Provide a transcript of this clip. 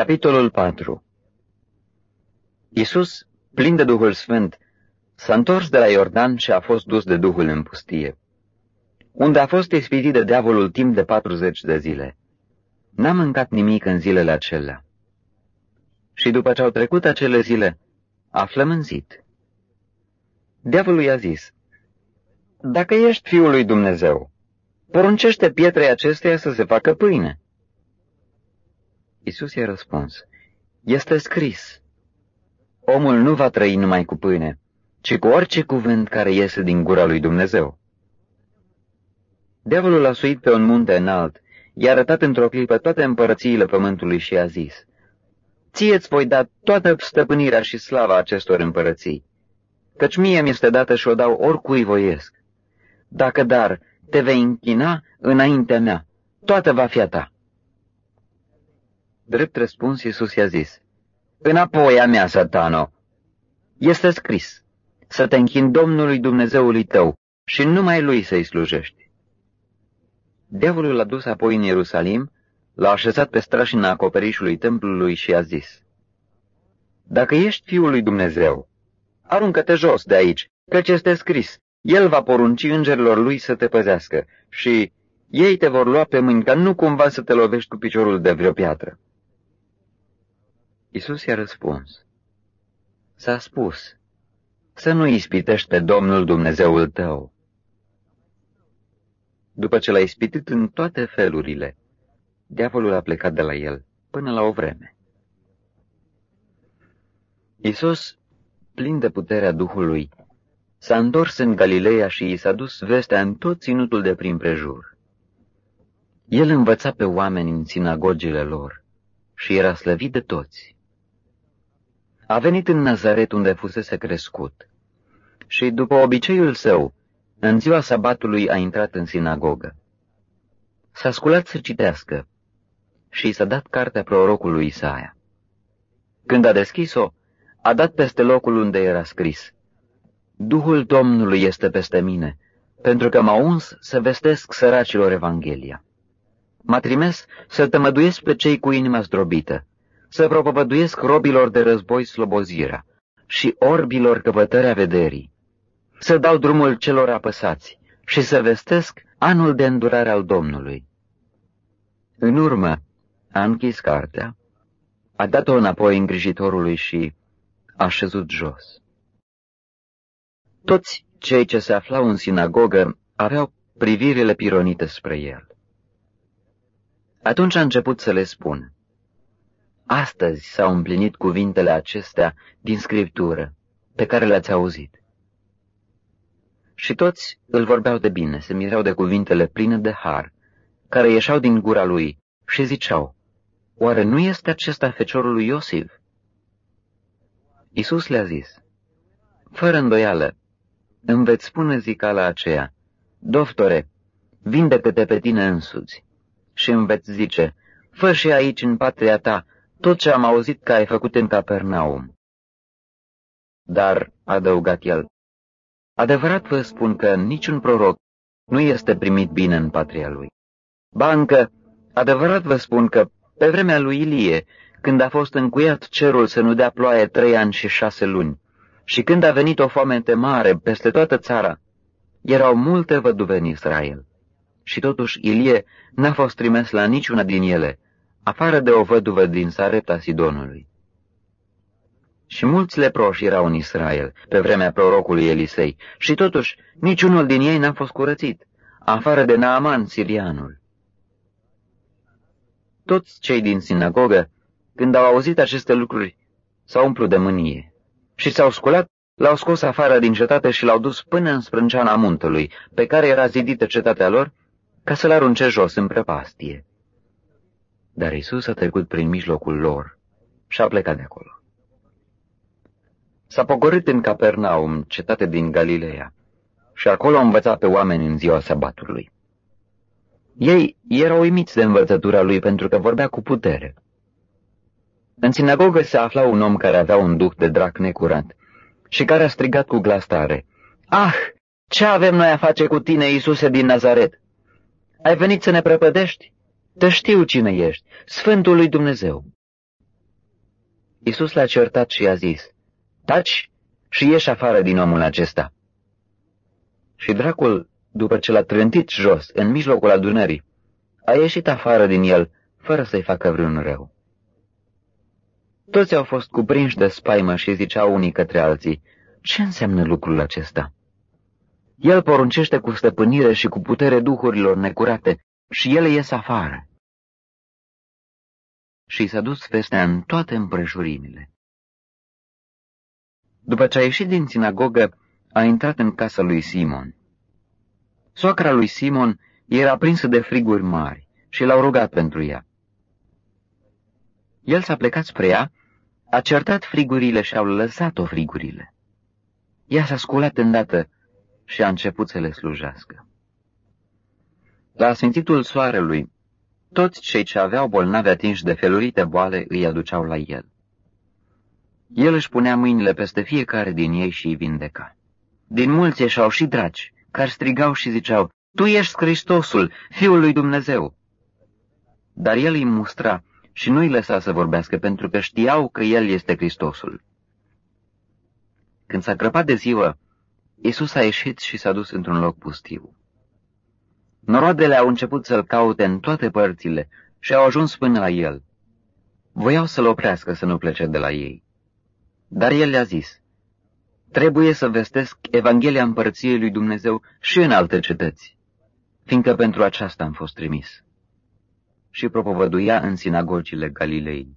Capitolul 4 Iisus, plin de Duhul Sfânt, s-a întors de la Iordan și a fost dus de Duhul în pustie, unde a fost ispitit de diavolul timp de patruzeci de zile. N-a mâncat nimic în zilele acelea. Și după ce au trecut acele zile, a flămânzit. Diavolul i-a zis, Dacă ești Fiul lui Dumnezeu, poruncește pietrei acesteia să se facă pâine. Isus i-a răspuns, Este scris, omul nu va trăi numai cu pâine, ci cu orice cuvânt care iese din gura lui Dumnezeu. Diavolul a suit pe un munte înalt, i-a arătat într-o clipă toate împărățiile pământului și a zis, Ție-ți voi da toată stăpânirea și slava acestor împărății, căci mie mi-este dată și o dau oricui voiesc. Dacă dar te vei închina înaintea mea, toată va fi a ta. Drept răspuns, Iisus i-a zis, Înapoi a mea, satano! Este scris, să te închin Domnului Dumnezeului tău și numai Lui să-i slujești. Diavolul l-a dus apoi în Ierusalim, l-a așezat pe strașina acoperișului templului și a zis, Dacă ești Fiul lui Dumnezeu, aruncă-te jos de aici, căci este scris, El va porunci îngerilor Lui să te păzească și ei te vor lua pe mâini ca nu cumva să te lovești cu piciorul de vreo piatră. Isus i-a răspuns, S-a spus, să nu ispitești pe Domnul Dumnezeul tău. După ce l-a ispitit în toate felurile, diavolul a plecat de la el până la o vreme. Isus, plin de puterea Duhului, s-a întors în Galileea și i s-a dus vestea în tot ținutul de prin prejur. El învăța pe oameni în sinagogile lor și era slăvit de toți. A venit în Nazaret unde fusese crescut și, după obiceiul său, în ziua sabatului a intrat în sinagogă. S-a sculat să citească și s-a dat cartea prorocului Isaia. Când a deschis-o, a dat peste locul unde era scris, Duhul Domnului este peste mine, pentru că m-a uns să vestesc săracilor Evanghelia. M-a trimis să tămăduiesc pe cei cu inima zdrobită, să propovăduiesc robilor de război slobozirea și orbilor căpătărea vederii, să dau drumul celor apăsați și să vestesc anul de îndurare al Domnului. În urmă, a închis cartea, a dat-o înapoi îngrijitorului și a șezut jos. Toți cei ce se aflau în sinagogă aveau privirile pironite spre el. Atunci a început să le spună. Astăzi s-au împlinit cuvintele acestea din Scriptură, pe care le-ați auzit. Și toți îl vorbeau de bine, se mireau de cuvintele pline de har, care ieșeau din gura lui și ziceau, Oare nu este acesta feciorul lui Iosif? Isus le-a zis, Fără îndoială, îmi veți spune zicala aceea, Doftore, vindecă-te pe tine însuți. Și îmi veți zice, Fă și aici în patria ta tot ce am auzit că ai făcut în Capernaum. Dar, a adăugat el, adevărat vă spun că niciun proroc nu este primit bine în patria lui. Ba încă, adevărat vă spun că pe vremea lui Ilie, când a fost încuiat cerul să nu dea ploaie trei ani și șase luni, și când a venit o foamete mare peste toată țara, erau multe văduve în Israel. Și totuși Ilie n-a fost trimis la niciuna din ele, afară de o văduvă din Sarepta Sidonului. Și mulți leproși erau în Israel, pe vremea prorocului Elisei, și totuși niciunul din ei n-a fost curățit, afară de Naaman sirianul. Toți cei din sinagogă, când au auzit aceste lucruri, s-au umplut de mânie și s-au sculat, l-au scos afară din cetate și l-au dus până în sprânceana muntelui, pe care era zidită cetatea lor, ca să-l arunce jos în prăpastie. Dar Isus a trecut prin mijlocul lor și a plecat de acolo. S-a pogorât în Capernaum, cetate din Galileea, și acolo a învățat pe oameni în ziua sabatului. Ei erau uimiți de învățătura lui pentru că vorbea cu putere. În sinagogă se afla un om care avea un duh de drac necurat și care a strigat cu glas tare, Ah, ce avem noi a face cu tine, Iisuse din Nazaret? Ai venit să ne prăpădești? Te știu cine ești, Sfântul lui Dumnezeu. Iisus l-a certat și i-a zis, Taci și ieși afară din omul acesta. Și dracul, după ce l-a trântit jos, în mijlocul adunării, a ieșit afară din el, fără să-i facă vreun rău. Toți au fost cuprinși de spaimă și ziceau unii către alții, ce înseamnă lucrul acesta? El poruncește cu stăpânire și cu putere duhurilor necurate și ele ies afară. Și s-a dus vestea în toate împrejurimile. După ce a ieșit din sinagogă, a intrat în casa lui Simon. Soacra lui Simon era prinsă de friguri mari și l-au rugat pentru ea. El s-a plecat spre ea, a certat frigurile și au lăsat-o frigurile. Ea s-a sculat îndată și a început să le slujească. La sfințitul soarelui, toți cei ce aveau bolnavi atinși de felurite boale îi aduceau la el. El își punea mâinile peste fiecare din ei și îi vindeca. Din mulți ieșau și dragi, care strigau și ziceau, Tu ești Hristosul, Fiul lui Dumnezeu. Dar el îi mustra și nu îi lăsa să vorbească, pentru că știau că el este Hristosul. Când s-a crăpat de ziua, Iisus a ieșit și s-a dus într-un loc pustiu. Noroadele au început să-l caute în toate părțile și au ajuns până la el. Voiau să-l oprească să nu plece de la ei. Dar el le-a zis, trebuie să vestesc Evanghelia împărției lui Dumnezeu și în alte cetăți, fiindcă pentru aceasta am fost trimis. Și propovăduia în sinagogile Galilei.